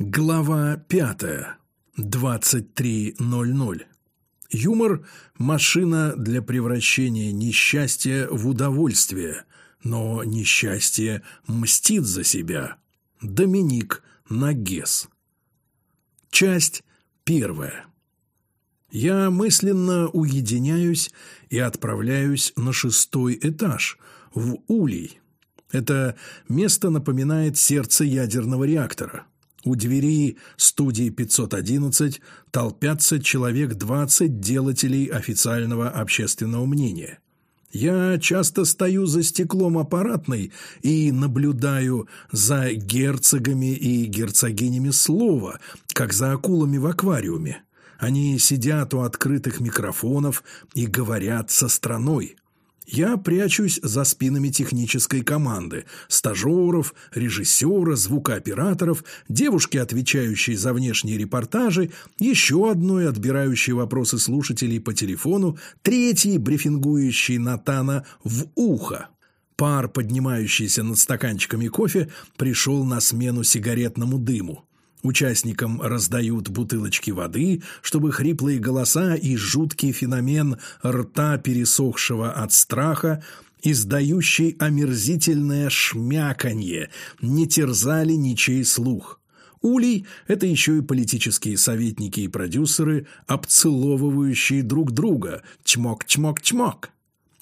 Глава пятая. 23.00. Юмор – машина для превращения несчастья в удовольствие, но несчастье мстит за себя. Доминик Нагес. Часть первая. Я мысленно уединяюсь и отправляюсь на шестой этаж, в Улей. Это место напоминает сердце ядерного реактора – у двери студии 511 толпятся человек 20 делателей официального общественного мнения. Я часто стою за стеклом аппаратной и наблюдаю за герцогами и герцогинями слова, как за акулами в аквариуме. Они сидят у открытых микрофонов и говорят со страной. Я прячусь за спинами технической команды, стажеров, режиссера, звукооператоров, девушки, отвечающей за внешние репортажи, еще одной, отбирающей вопросы слушателей по телефону, третьей, брифингующей Натана в ухо. Пар, поднимающийся над стаканчиками кофе, пришел на смену сигаретному дыму. Участникам раздают бутылочки воды, чтобы хриплые голоса и жуткий феномен рта, пересохшего от страха, издающий омерзительное шмяканье, не терзали ничей слух. Улей – это еще и политические советники и продюсеры, обцеловывающие друг друга. Чмок-чмок-чмок.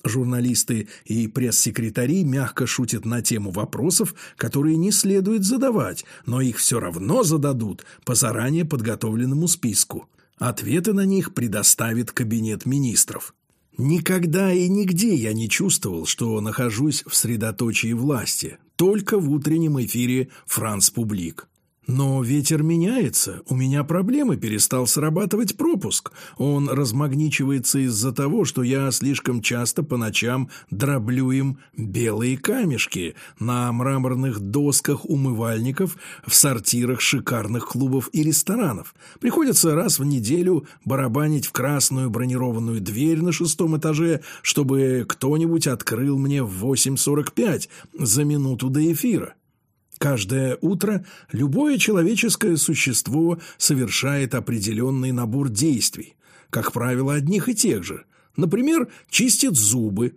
Журналисты и пресс-секретари мягко шутят на тему вопросов, которые не следует задавать, но их все равно зададут по заранее подготовленному списку. Ответы на них предоставит кабинет министров. Никогда и нигде я не чувствовал, что нахожусь в средоточии власти, только в утреннем эфире «Франс Публик». Но ветер меняется, у меня проблемы, перестал срабатывать пропуск. Он размагничивается из-за того, что я слишком часто по ночам дроблю им белые камешки на мраморных досках умывальников в сортирах шикарных клубов и ресторанов. Приходится раз в неделю барабанить в красную бронированную дверь на шестом этаже, чтобы кто-нибудь открыл мне в 8.45 за минуту до эфира. Каждое утро любое человеческое существо совершает определенный набор действий, как правило, одних и тех же. Например, чистит зубы,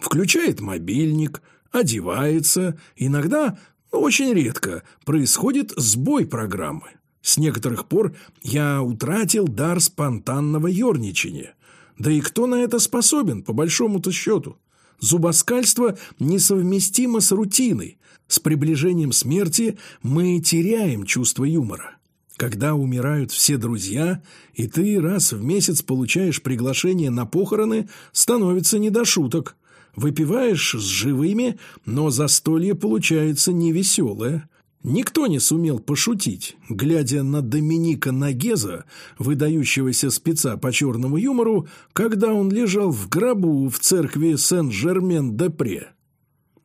включает мобильник, одевается, иногда, но очень редко, происходит сбой программы. С некоторых пор я утратил дар спонтанного ерничания. Да и кто на это способен, по большому-то счету? Зубоскальство несовместимо с рутиной. С приближением смерти мы теряем чувство юмора. Когда умирают все друзья, и ты раз в месяц получаешь приглашение на похороны, становится не до шуток. Выпиваешь с живыми, но застолье получается невеселое. Никто не сумел пошутить, глядя на Доминика Нагеза, выдающегося спеца по черному юмору, когда он лежал в гробу в церкви Сен-Жермен-де-Пре.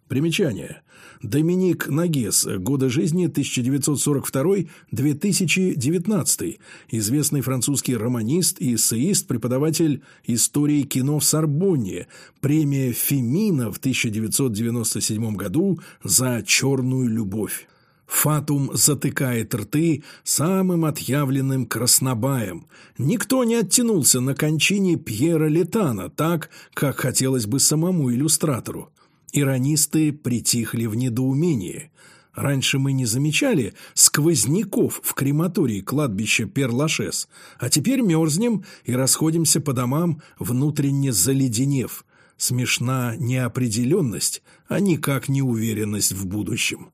Примечание. Доминик Нагес. Годы жизни 1942-2019. Известный французский романист и эссеист, преподаватель истории кино в Сорбонне. Премия Фемина в 1997 году за «Черную любовь». Фатум затыкает рты самым отъявленным краснобаем. Никто не оттянулся на кончине Пьера Летана так, как хотелось бы самому иллюстратору. Иронисты притихли в недоумении. Раньше мы не замечали сквозняков в крематории кладбища Перлашес, а теперь мерзнем и расходимся по домам, внутренне заледенев. Смешна неопределенность, а никак не уверенность в будущем.